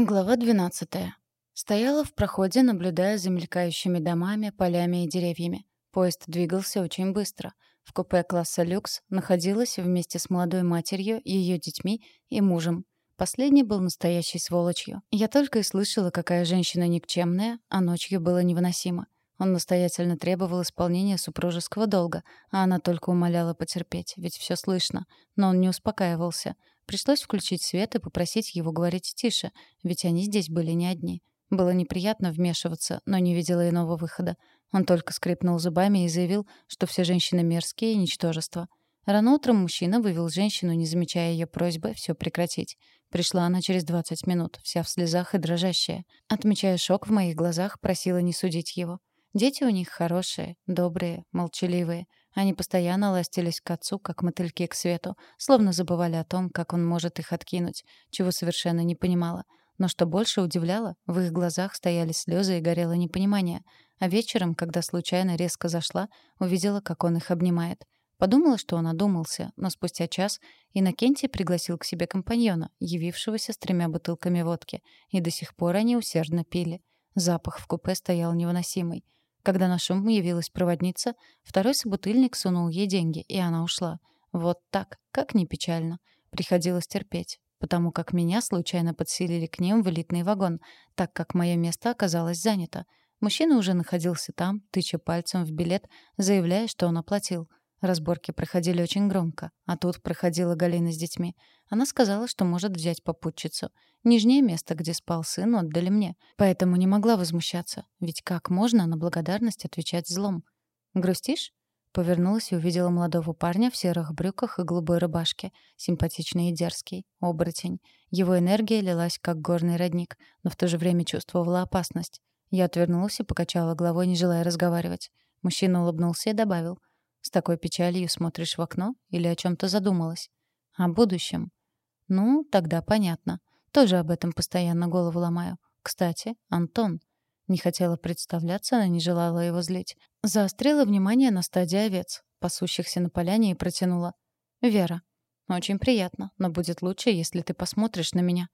Глава 12. Стояла в проходе, наблюдая за мелькающими домами, полями и деревьями. Поезд двигался очень быстро. В купе класса люкс находилась вместе с молодой матерью, ее детьми и мужем. Последний был настоящей сволочью. Я только и слышала, какая женщина никчемная, а ночью было невыносимо. Он настоятельно требовал исполнения супружеского долга, а она только умоляла потерпеть, ведь все слышно. Но он не успокаивался — Пришлось включить свет и попросить его говорить тише, ведь они здесь были не одни. Было неприятно вмешиваться, но не видела иного выхода. Он только скрипнул зубами и заявил, что все женщины мерзкие и ничтожества. Рано утром мужчина вывел женщину, не замечая ее просьбы все прекратить. Пришла она через 20 минут, вся в слезах и дрожащая. Отмечая шок в моих глазах, просила не судить его. Дети у них хорошие, добрые, молчаливые. Они постоянно ластились к отцу, как мотыльки к свету, словно забывали о том, как он может их откинуть, чего совершенно не понимала. Но что больше удивляло, в их глазах стояли слезы и горело непонимание. А вечером, когда случайно резко зашла, увидела, как он их обнимает. Подумала, что он одумался, но спустя час Иннокентий пригласил к себе компаньона, явившегося с тремя бутылками водки, и до сих пор они усердно пили. Запах в купе стоял невыносимый. Когда на шум явилась проводница, второй собутыльник сунул ей деньги, и она ушла. Вот так, как ни печально. Приходилось терпеть, потому как меня случайно подселили к ним в элитный вагон, так как мое место оказалось занято. Мужчина уже находился там, тыча пальцем в билет, заявляя, что он оплатил. Разборки проходили очень громко, а тут проходила Галина с детьми. Она сказала, что может взять попутчицу. Нижнее место, где спал сын, отдали мне. Поэтому не могла возмущаться. Ведь как можно на благодарность отвечать злом? «Грустишь?» Повернулась и увидела молодого парня в серых брюках и голубой рубашке. Симпатичный и дерзкий. Оборотень. Его энергия лилась, как горный родник, но в то же время чувствовала опасность. Я отвернулась и покачала головой, не желая разговаривать. Мужчина улыбнулся и добавил — с такой печалью смотришь в окно или о чем-то задумалась? О будущем. Ну, тогда понятно. Тоже об этом постоянно голову ломаю. Кстати, Антон. Не хотела представляться, но не желала его злить. Заострила внимание на стадии овец, пасущихся на поляне, и протянула. «Вера, очень приятно, но будет лучше, если ты посмотришь на меня».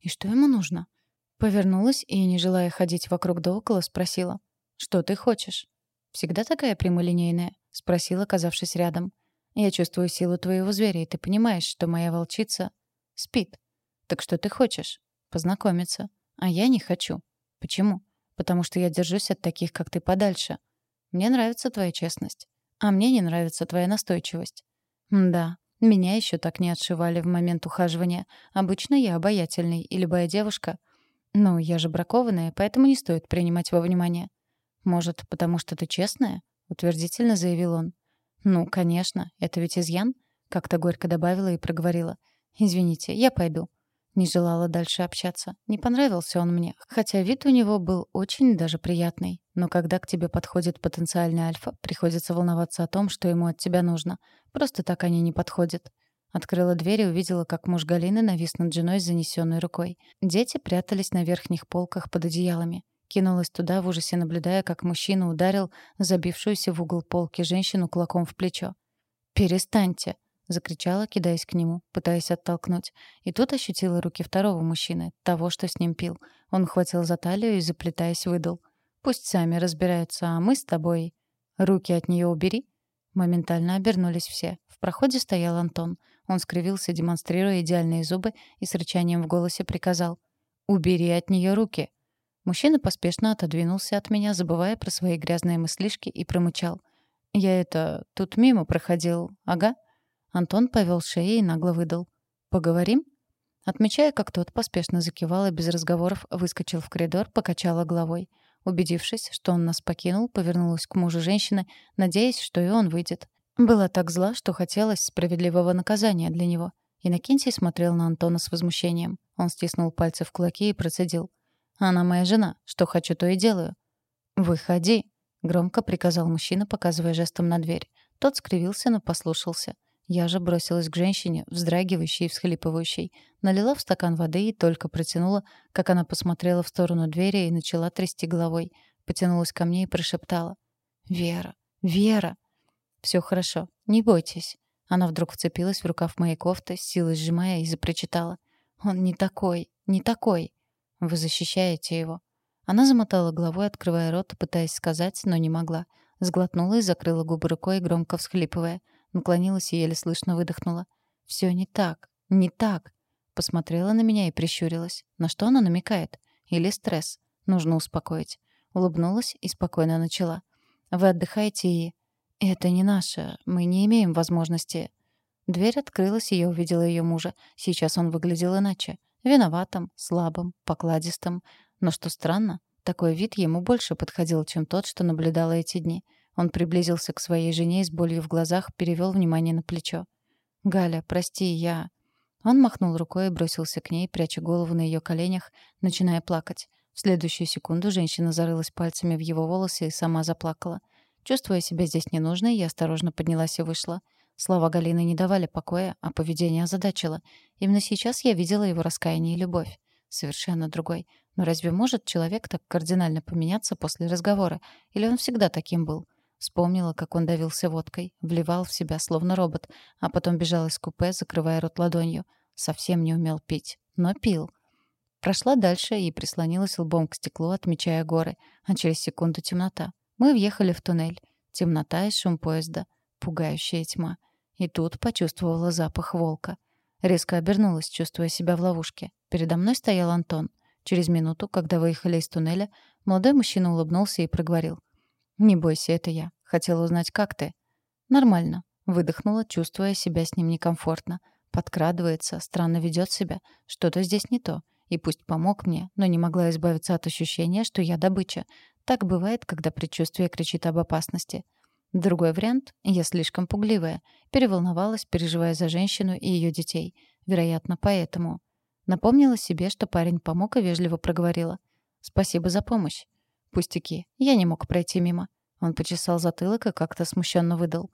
«И что ему нужно?» Повернулась и, не желая ходить вокруг да около, спросила. «Что ты хочешь?» «Всегда такая прямолинейная?» — спросил, оказавшись рядом. «Я чувствую силу твоего зверя, и ты понимаешь, что моя волчица спит. Так что ты хочешь? Познакомиться. А я не хочу. Почему? Потому что я держусь от таких, как ты, подальше. Мне нравится твоя честность. А мне не нравится твоя настойчивость. Да, меня еще так не отшивали в момент ухаживания. Обычно я обаятельный, и любая девушка... Ну, я же бракованная, поэтому не стоит принимать во внимание. Может, потому что ты честная? — утвердительно заявил он. «Ну, конечно, это ведь изъян?» — как-то горько добавила и проговорила. «Извините, я пойду». Не желала дальше общаться. Не понравился он мне, хотя вид у него был очень даже приятный. Но когда к тебе подходит потенциальный альфа, приходится волноваться о том, что ему от тебя нужно. Просто так они не подходят. Открыла дверь и увидела, как муж Галины навис над женой с занесенной рукой. Дети прятались на верхних полках под одеялами. Кинулась туда, в ужасе наблюдая, как мужчина ударил забившуюся в угол полки женщину кулаком в плечо. «Перестаньте!» — закричала, кидаясь к нему, пытаясь оттолкнуть. И тут ощутила руки второго мужчины, того, что с ним пил. Он хватил за талию и, заплетаясь, выдал. «Пусть сами разбираются, а мы с тобой...» «Руки от нее убери!» Моментально обернулись все. В проходе стоял Антон. Он скривился, демонстрируя идеальные зубы, и с рычанием в голосе приказал. «Убери от нее руки!» Мужчина поспешно отодвинулся от меня, забывая про свои грязные мыслишки, и промычал. «Я это... тут мимо проходил. Ага». Антон повел шеей и нагло выдал. «Поговорим?» Отмечая, как тот поспешно закивал и без разговоров выскочил в коридор, покачала головой. Убедившись, что он нас покинул, повернулась к мужу женщины, надеясь, что и он выйдет. Была так зла, что хотелось справедливого наказания для него. Иннокентий смотрел на Антона с возмущением. Он стиснул пальцы в кулаки и процедил. Она моя жена. Что хочу, то и делаю». «Выходи», — громко приказал мужчина, показывая жестом на дверь. Тот скривился, но послушался. Я же бросилась к женщине, вздрагивающей и всхлипывающей. Налила в стакан воды и только протянула, как она посмотрела в сторону двери и начала трясти головой. Потянулась ко мне и прошептала. «Вера! Вера!» «Все хорошо. Не бойтесь». Она вдруг вцепилась в рукав моей кофты, силой сжимая, и запричитала. «Он не такой, не такой». Вы защищаете его». Она замотала головой, открывая рот, пытаясь сказать, но не могла. Сглотнула и закрыла губы рукой, громко всхлипывая. Наклонилась и еле слышно выдохнула. «Все не так. Не так». Посмотрела на меня и прищурилась. На что она намекает? Или стресс? Нужно успокоить. Улыбнулась и спокойно начала. «Вы отдыхаете и...» «Это не наше. Мы не имеем возможности...» Дверь открылась, и я увидела ее мужа. Сейчас он выглядел иначе. Виноватым, слабым, покладистым. Но что странно, такой вид ему больше подходил, чем тот, что наблюдала эти дни. Он приблизился к своей жене и с болью в глазах перевел внимание на плечо. «Галя, прости, я...» Он махнул рукой и бросился к ней, пряча голову на ее коленях, начиная плакать. В следующую секунду женщина зарылась пальцами в его волосы и сама заплакала. Чувствуя себя здесь ненужной, я осторожно поднялась и вышла. Слова Галины не давали покоя, а поведение озадачило. Именно сейчас я видела его раскаяние и любовь. Совершенно другой. Но разве может человек так кардинально поменяться после разговора? Или он всегда таким был? Вспомнила, как он давился водкой, вливал в себя словно робот, а потом бежал из купе, закрывая рот ладонью. Совсем не умел пить, но пил. Прошла дальше и прислонилась лбом к стеклу, отмечая горы, а через секунду темнота. Мы въехали в туннель. Темнота и шум поезда. Пугающая тьма. И тут почувствовала запах волка. Резко обернулась, чувствуя себя в ловушке. Передо мной стоял Антон. Через минуту, когда выехали из туннеля, молодой мужчина улыбнулся и проговорил. «Не бойся, это я. Хотела узнать, как ты?» «Нормально». Выдохнула, чувствуя себя с ним некомфортно. Подкрадывается, странно ведет себя. Что-то здесь не то. И пусть помог мне, но не могла избавиться от ощущения, что я добыча. Так бывает, когда предчувствие кричит об опасности. Другой вариант — я слишком пугливая. Переволновалась, переживая за женщину и ее детей. Вероятно, поэтому. Напомнила себе, что парень помог и вежливо проговорила. «Спасибо за помощь». «Пустяки. Я не мог пройти мимо». Он почесал затылок и как-то смущенно выдал.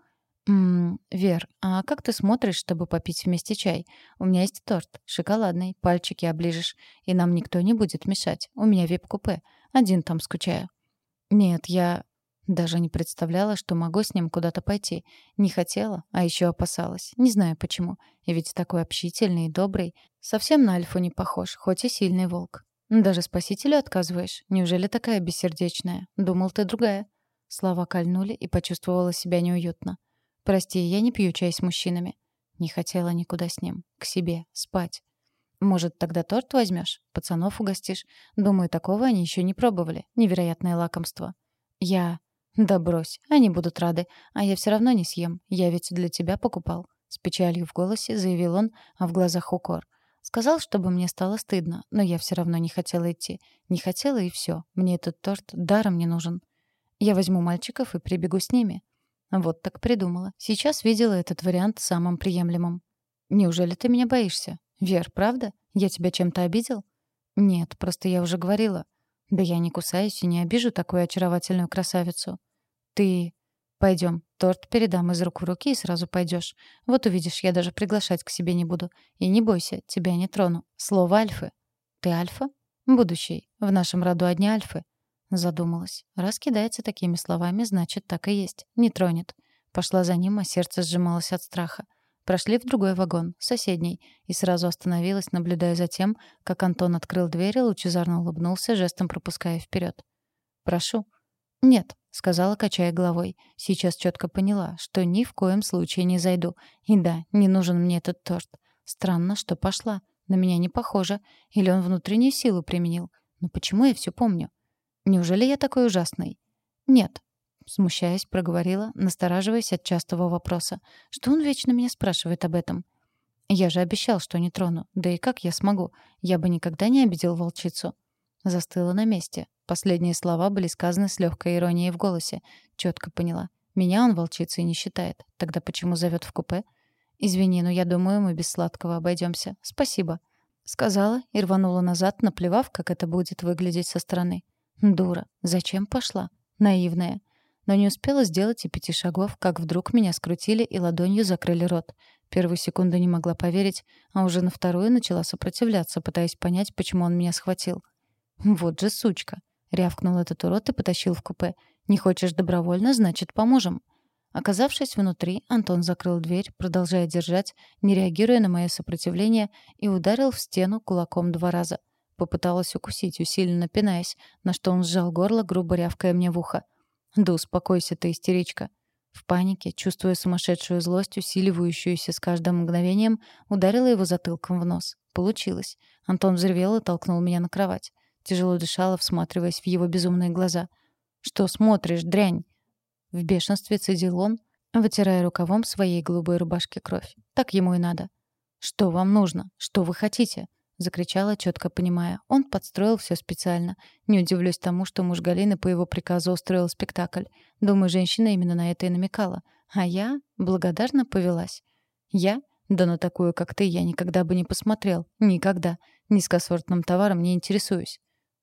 «Ммм, Вер, а как ты смотришь, чтобы попить вместе чай? У меня есть торт, шоколадный, пальчики оближешь, и нам никто не будет мешать. У меня вип-купе. Один там скучаю». Нет, я даже не представляла, что могу с ним куда-то пойти. Не хотела, а еще опасалась. Не знаю почему. И ведь такой общительный и добрый. Совсем на Альфу не похож, хоть и сильный волк. Даже спасителю отказываешь? Неужели такая бессердечная? Думал, ты другая. Слова кольнули и почувствовала себя неуютно. Прости, я не пью чай с мужчинами. Не хотела никуда с ним. К себе. Спать. Может, тогда торт возьмешь? Пацанов угостишь? Думаю, такого они еще не пробовали. Невероятное лакомство. Я... Да брось, они будут рады. А я все равно не съем. Я ведь для тебя покупал. С печалью в голосе заявил он, а в глазах укор. Сказал, чтобы мне стало стыдно, но я все равно не хотела идти. Не хотела и все. Мне этот торт даром не нужен. Я возьму мальчиков и прибегу с ними. Вот так придумала. Сейчас видела этот вариант самым приемлемым. Неужели ты меня боишься? «Вер, правда? Я тебя чем-то обидел?» «Нет, просто я уже говорила». «Да я не кусаюсь и не обижу такую очаровательную красавицу». «Ты...» «Пойдем, торт передам из рук в руки и сразу пойдешь. Вот увидишь, я даже приглашать к себе не буду. И не бойся, тебя не трону. Слово Альфы». «Ты Альфа?» «Будущий. В нашем роду одни Альфы». Задумалась. Раз кидается такими словами, значит, так и есть. Не тронет. Пошла за ним, а сердце сжималось от страха. Прошли в другой вагон, соседний, и сразу остановилась, наблюдая за тем, как Антон открыл дверь и лучезарно улыбнулся, жестом пропуская вперед. «Прошу». «Нет», — сказала, качая головой. Сейчас четко поняла, что ни в коем случае не зайду. И да, не нужен мне этот торт. Странно, что пошла. На меня не похоже. Или он внутреннюю силу применил. Но почему я все помню? Неужели я такой ужасный? Нет, Смущаясь, проговорила, настораживаясь от частого вопроса. Что он вечно меня спрашивает об этом? Я же обещал, что не трону. Да и как я смогу? Я бы никогда не обидел волчицу. Застыла на месте. Последние слова были сказаны с легкой иронией в голосе. Четко поняла. Меня он волчицей не считает. Тогда почему зовет в купе? Извини, но я думаю, мы без сладкого обойдемся. Спасибо. Сказала и рванула назад, наплевав, как это будет выглядеть со стороны. Дура. Зачем пошла? Наивная но не успела сделать и пяти шагов, как вдруг меня скрутили и ладонью закрыли рот. Первую секунду не могла поверить, а уже на вторую начала сопротивляться, пытаясь понять, почему он меня схватил. «Вот же сучка!» — рявкнул этот урод и потащил в купе. «Не хочешь добровольно, значит, поможем». Оказавшись внутри, Антон закрыл дверь, продолжая держать, не реагируя на мое сопротивление, и ударил в стену кулаком два раза — попыталась укусить, усиленно пинаясь, на что он сжал горло, грубо рявкая мне в ухо. «Да успокойся ты, истеричка». В панике, чувствуя сумасшедшую злость, усиливающуюся с каждым мгновением, ударила его затылком в нос. Получилось. Антон взревел и толкнул меня на кровать. Тяжело дышала, всматриваясь в его безумные глаза. «Что смотришь, дрянь?» В бешенстве цедил он, вытирая рукавом своей голубой рубашки кровь. Так ему и надо. «Что вам нужно? Что вы хотите?» Закричала, четко понимая. Он подстроил все специально. Не удивлюсь тому, что муж Галины по его приказу устроил спектакль. Думаю, женщина именно на это и намекала. А я благодарно повелась. Я? Да на такую, как ты, я никогда бы не посмотрел. Никогда. Низкосортным товаром не интересуюсь.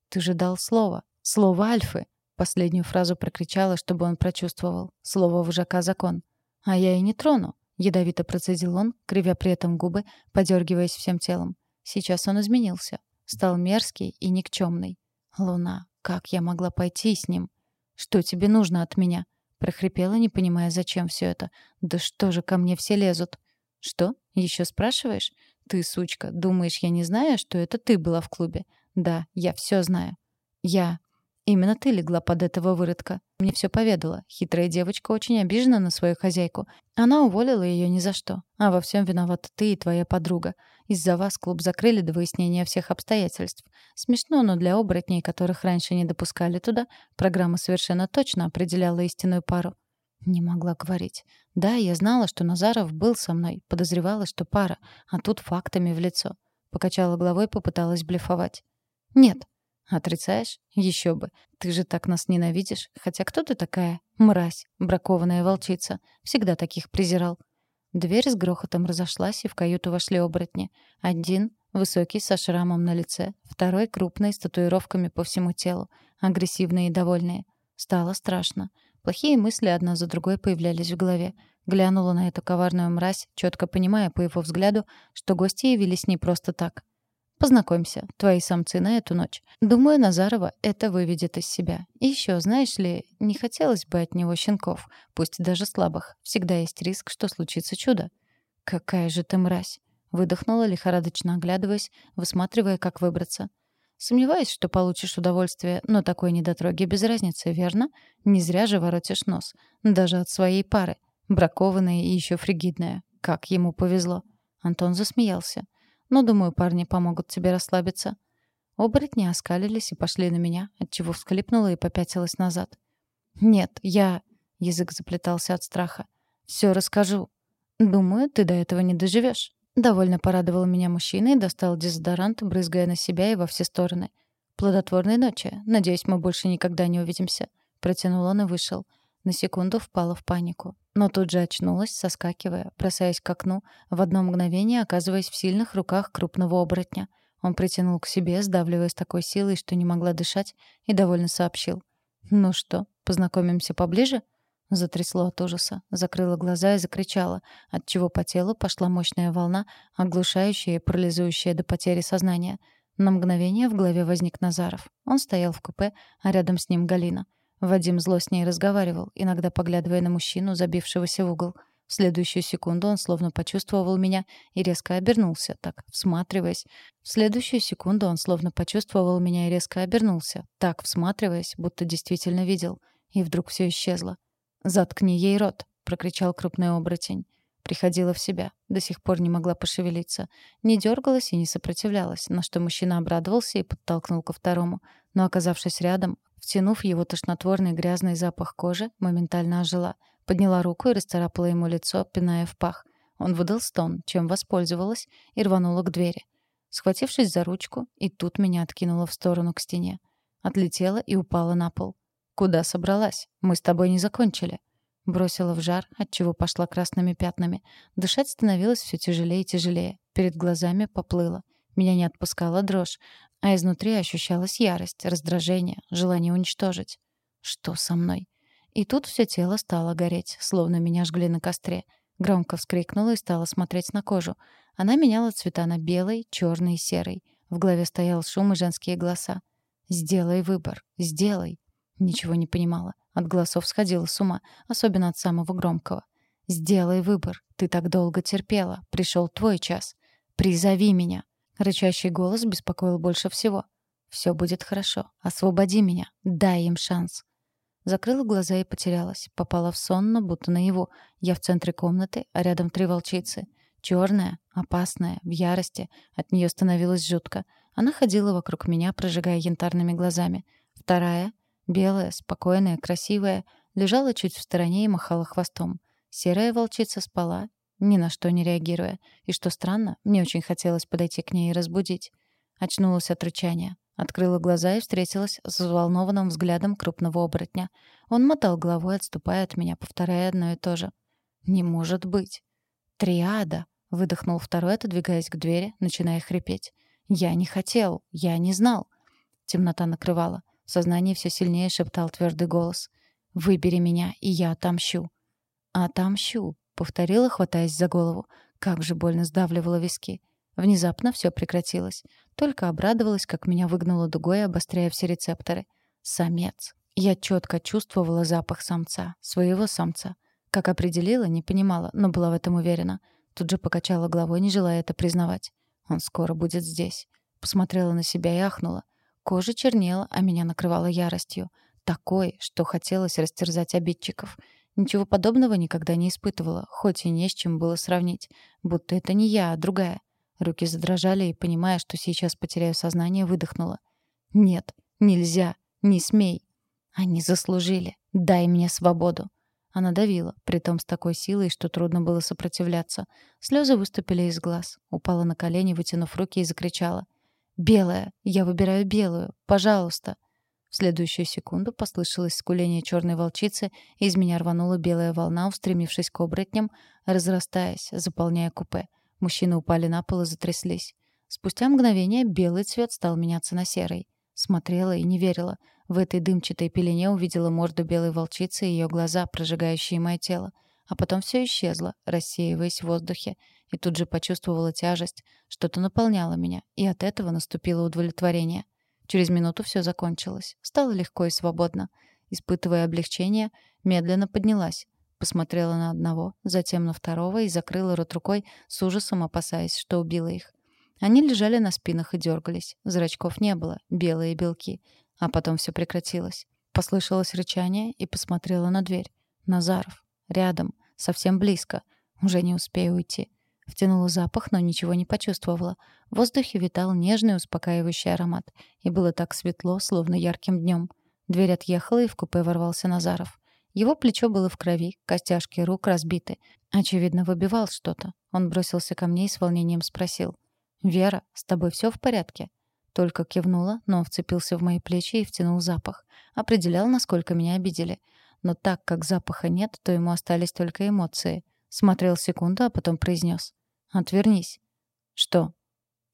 Ты же дал слово. Слово Альфы. Последнюю фразу прокричала, чтобы он прочувствовал. Слово вожака закон. А я и не трону. Ядовито процедил он, кривя при этом губы, подергиваясь всем телом. Сейчас он изменился. Стал мерзкий и никчемный. «Луна, как я могла пойти с ним? Что тебе нужно от меня?» Прохрипела, не понимая, зачем все это. «Да что же ко мне все лезут?» «Что? Еще спрашиваешь? Ты, сучка, думаешь, я не знаю, что это ты была в клубе? Да, я все знаю. Я Именно ты легла под этого выродка. Мне все поведала. Хитрая девочка очень обижена на свою хозяйку. Она уволила ее ни за что. А во всем виновата ты и твоя подруга. Из-за вас клуб закрыли до выяснения всех обстоятельств. Смешно, но для оборотней, которых раньше не допускали туда, программа совершенно точно определяла истинную пару. Не могла говорить. Да, я знала, что Назаров был со мной, подозревала, что пара, а тут фактами в лицо. Покачала головой, попыталась блефовать. Нет, Отрицаешь? Еще бы. Ты же так нас ненавидишь. Хотя кто ты такая? Мразь, бракованная волчица. Всегда таких презирал. Дверь с грохотом разошлась, и в каюту вошли оборотни. Один — высокий, со шрамом на лице. Второй — крупный, с татуировками по всему телу. Агрессивные и довольные. Стало страшно. Плохие мысли одна за другой появлялись в голове. Глянула на эту коварную мразь, четко понимая по его взгляду, что гости явились не просто так. Познакомься, твои самцы на эту ночь. Думаю, Назарова это выведет из себя. И еще, знаешь ли, не хотелось бы от него щенков, пусть даже слабых. Всегда есть риск, что случится чудо. Какая же ты мразь! Выдохнула, лихорадочно оглядываясь, высматривая, как выбраться. Сомневаюсь, что получишь удовольствие, но такой недотроги без разницы, верно? Не зря же воротишь нос. Даже от своей пары. Бракованная и еще фригидная. Как ему повезло. Антон засмеялся. Но, думаю, парни помогут тебе расслабиться». Оборотни оскалились и пошли на меня, отчего всклипнула и попятилась назад. «Нет, я...» — язык заплетался от страха. «Все расскажу. Думаю, ты до этого не доживешь». Довольно порадовал меня мужчина и достал дезодорант, брызгая на себя и во все стороны. «Плодотворной ночи. Надеюсь, мы больше никогда не увидимся». Протянул он и вышел. На секунду впала в панику. Но тут же очнулась, соскакивая, бросаясь к окну, в одно мгновение оказываясь в сильных руках крупного оборотня. Он притянул к себе, сдавливая с такой силой, что не могла дышать, и довольно сообщил. «Ну что, познакомимся поближе?» Затрясло от ужаса, закрыла глаза и закричала, отчего по телу пошла мощная волна, оглушающая и парализующая до потери сознания. На мгновение в голове возник Назаров. Он стоял в купе, а рядом с ним Галина — Вадим зло с ней разговаривал, иногда поглядывая на мужчину, забившегося в угол. В следующую секунду он словно почувствовал меня и резко обернулся, так, всматриваясь. В следующую секунду он словно почувствовал меня и резко обернулся, так, всматриваясь, будто действительно видел. И вдруг все исчезло. «Заткни ей рот!» — прокричал крупный оборотень. Приходила в себя. До сих пор не могла пошевелиться. Не дергалась и не сопротивлялась, на что мужчина обрадовался и подтолкнул ко второму. Но, оказавшись рядом, Втянув его тошнотворный грязный запах кожи, моментально ожила. Подняла руку и расцарапала ему лицо, пиная в пах. Он выдал стон, чем воспользовалась, и рванула к двери. Схватившись за ручку, и тут меня откинуло в сторону к стене. Отлетела и упала на пол. «Куда собралась? Мы с тобой не закончили». Бросила в жар, отчего пошла красными пятнами. Дышать становилось все тяжелее и тяжелее. Перед глазами поплыло. Меня не отпускала дрожь, а изнутри ощущалась ярость, раздражение, желание уничтожить. Что со мной? И тут все тело стало гореть, словно меня жгли на костре. Громко вскрикнула и стала смотреть на кожу. Она меняла цвета на белый, черный и серый. В голове стоял шум и женские голоса. «Сделай выбор. Сделай». Ничего не понимала. От голосов сходила с ума, особенно от самого громкого. «Сделай выбор. Ты так долго терпела. Пришел твой час. Призови меня». Рычащий голос беспокоил больше всего. «Все будет хорошо. Освободи меня. Дай им шанс». Закрыла глаза и потерялась. Попала в сон, но будто наяву. Я в центре комнаты, а рядом три волчицы. Черная, опасная, в ярости. От нее становилось жутко. Она ходила вокруг меня, прожигая янтарными глазами. Вторая, белая, спокойная, красивая, лежала чуть в стороне и махала хвостом. Серая волчица спала, ни на что не реагируя. И что странно, мне очень хотелось подойти к ней и разбудить. Очнулась от рычания. Открыла глаза и встретилась с взволнованным взглядом крупного оборотня. Он мотал головой, отступая от меня, повторяя одно и то же. «Не может быть!» «Триада!» — выдохнул второй, отодвигаясь к двери, начиная хрипеть. «Я не хотел! Я не знал!» Темнота накрывала. В сознании все сильнее шептал твердый голос. «Выбери меня, и я отомщу!» «Отомщу!» — повторила, хватаясь за голову. Как же больно сдавливала виски. Внезапно все прекратилось. Только обрадовалась, как меня выгнуло дугой, обостряя все рецепторы. Самец. Я четко чувствовала запах самца, своего самца. Как определила, не понимала, но была в этом уверена. Тут же покачала головой, не желая это признавать. Он скоро будет здесь. Посмотрела на себя и ахнула. Кожа чернела, а меня накрывала яростью. Такой, что хотелось растерзать обидчиков. Ничего подобного никогда не испытывала, хоть и не с чем было сравнить. Будто это не я, а другая. Руки задрожали, и, понимая, что сейчас потеряю сознание, выдохнула. «Нет, нельзя, не смей!» «Они заслужили. Дай мне свободу!» Она давила, притом с такой силой, что трудно было сопротивляться. Слезы выступили из глаз. Упала на колени, вытянув руки и закричала. «Белая! Я выбираю белую! Пожалуйста!» В следующую секунду послышалось скуление черной волчицы, и из меня рванула белая волна, устремившись к оборотням, разрастаясь, заполняя купе. Мужчины упали на пол и затряслись. Спустя мгновение белый цвет стал меняться на серый. Смотрела и не верила. В этой дымчатой пелене увидела морду белой волчицы и ее глаза, прожигающие мое тело. А потом все исчезло, рассеиваясь в воздухе. И тут же почувствовала тяжесть. Что-то наполняло меня, и от этого наступило удовлетворение. Через минуту все закончилось. Стало легко и свободно. Испытывая облегчение, медленно поднялась. Посмотрела на одного, затем на второго и закрыла рот рукой, с ужасом опасаясь, что убила их. Они лежали на спинах и дергались. Зрачков не было, белые белки. А потом все прекратилось. Послышалось рычание и посмотрела на дверь. Назаров. Рядом. Совсем близко. Уже не успею уйти. Втянула запах, но ничего не почувствовала. В воздухе витал нежный успокаивающий аромат. И было так светло, словно ярким днем. Дверь отъехала, и в купе ворвался Назаров. Его плечо было в крови, костяшки рук разбиты. Очевидно, выбивал что-то. Он бросился ко мне и с волнением спросил. «Вера, с тобой все в порядке?» Только кивнула, но вцепился в мои плечи и втянул запах. Определял, насколько меня обидели. Но так как запаха нет, то ему остались только эмоции. Смотрел секунду, а потом произнес. «Отвернись». «Что?»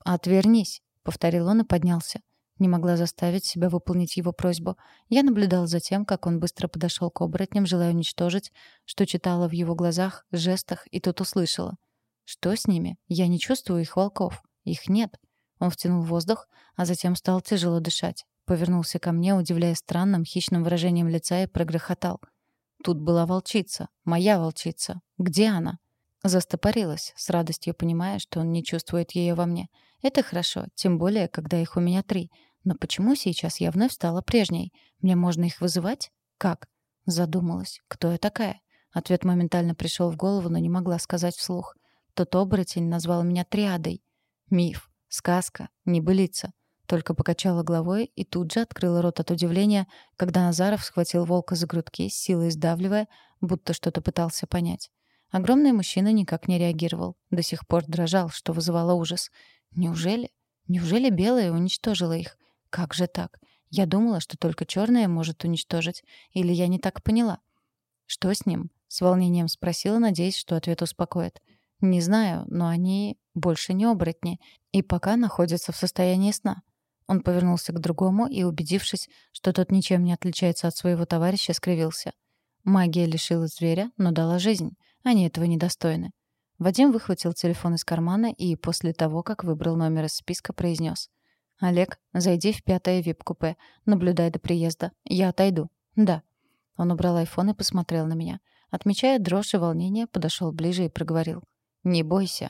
«Отвернись», — повторил он и поднялся. Не могла заставить себя выполнить его просьбу. Я наблюдал за тем, как он быстро подошел к оборотням, желая уничтожить, что читала в его глазах, жестах, и тут услышала. «Что с ними? Я не чувствую их волков. Их нет». Он втянул воздух, а затем стал тяжело дышать. Повернулся ко мне, удивляя странным, хищным выражением лица, и прогрохотал. «Тут была волчица. Моя волчица. Где она?» Застопорилась, с радостью понимая, что он не чувствует ее во мне. Это хорошо, тем более, когда их у меня три. Но почему сейчас я вновь стала прежней? Мне можно их вызывать? Как? Задумалась. Кто я такая? Ответ моментально пришел в голову, но не могла сказать вслух. Тот оборотень назвал меня триадой. Миф, сказка, небылица. Только покачала головой и тут же открыла рот от удивления, когда Назаров схватил волка за грудки, силой сдавливая, будто что-то пытался понять. Огромный мужчина никак не реагировал, до сих пор дрожал, что вызывало ужас. Неужели? Неужели белая уничтожила их? Как же так? Я думала, что только черная может уничтожить. Или я не так поняла? Что с ним? С волнением спросила, надеясь, что ответ успокоит. Не знаю, но они больше не оборотни и пока находятся в состоянии сна. Он повернулся к другому и, убедившись, что тот ничем не отличается от своего товарища, скривился. Магия лишила зверя, но дала жизнь. Они этого недостойны. Вадим выхватил телефон из кармана и после того, как выбрал номер из списка, произнес. «Олег, зайди в пятое вип-купе. Наблюдай до приезда. Я отойду». «Да». Он убрал айфон и посмотрел на меня. Отмечая дрожь и волнение, подошел ближе и проговорил. «Не бойся».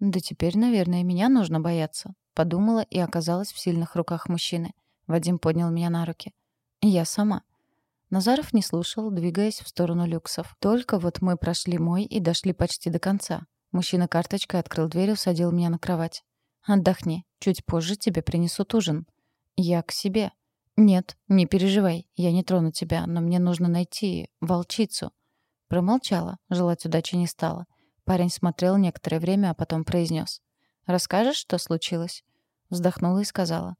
Да теперь, наверное, меня нужно бояться. Подумала и оказалась в сильных руках мужчины. Вадим поднял меня на руки. Я сама. Назаров не слушал, двигаясь в сторону люксов. Только вот мы прошли мой и дошли почти до конца. Мужчина карточкой открыл дверь и усадил меня на кровать. «Отдохни. Чуть позже тебе принесут ужин». «Я к себе». «Нет, не переживай. Я не трону тебя, но мне нужно найти волчицу». Промолчала, желать удачи не стала. Парень смотрел некоторое время, а потом произнес. «Расскажешь, что случилось?» Вздохнула и сказала.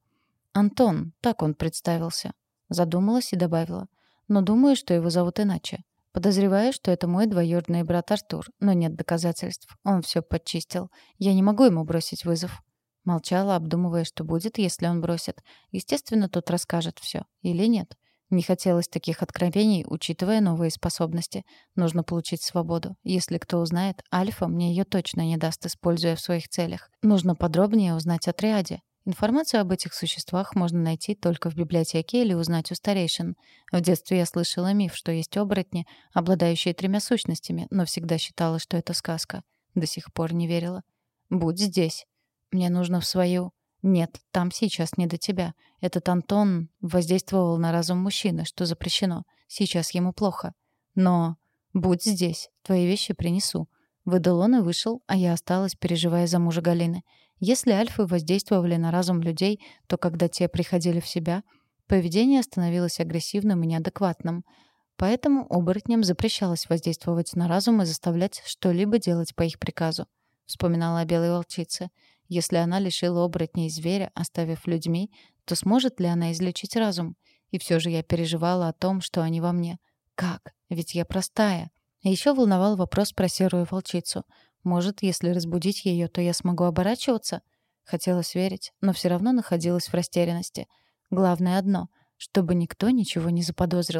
«Антон, так он представился». Задумалась и добавила. «Но думаю, что его зовут иначе. Подозреваю, что это мой двоюродный брат Артур, но нет доказательств. Он все подчистил. Я не могу ему бросить вызов». Молчала, обдумывая, что будет, если он бросит. Естественно, тот расскажет все. Или нет. Не хотелось таких откровений, учитывая новые способности. Нужно получить свободу. Если кто узнает, Альфа мне ее точно не даст, используя в своих целях. Нужно подробнее узнать о триаде. Информацию об этих существах можно найти только в библиотеке или узнать у старейшин. В детстве я слышала миф, что есть оборотни, обладающие тремя сущностями, но всегда считала, что это сказка. До сих пор не верила. «Будь здесь. Мне нужно в свою...» «Нет, там сейчас не до тебя. Этот Антон воздействовал на разум мужчины, что запрещено. Сейчас ему плохо. Но будь здесь, твои вещи принесу». Выдал он и вышел, а я осталась, переживая за мужа Галины. Если альфы воздействовали на разум людей, то когда те приходили в себя, поведение становилось агрессивным и неадекватным. Поэтому оборотням запрещалось воздействовать на разум и заставлять что-либо делать по их приказу. Вспоминала о белой волчице. Если она лишила оборотней зверя, оставив людьми, то сможет ли она излечить разум? И все же я переживала о том, что они во мне. Как? Ведь я простая. Еще волновал вопрос про серую волчицу. Может, если разбудить ее, то я смогу оборачиваться? Хотелось верить, но все равно находилась в растерянности. Главное одно — чтобы никто ничего не заподозрил.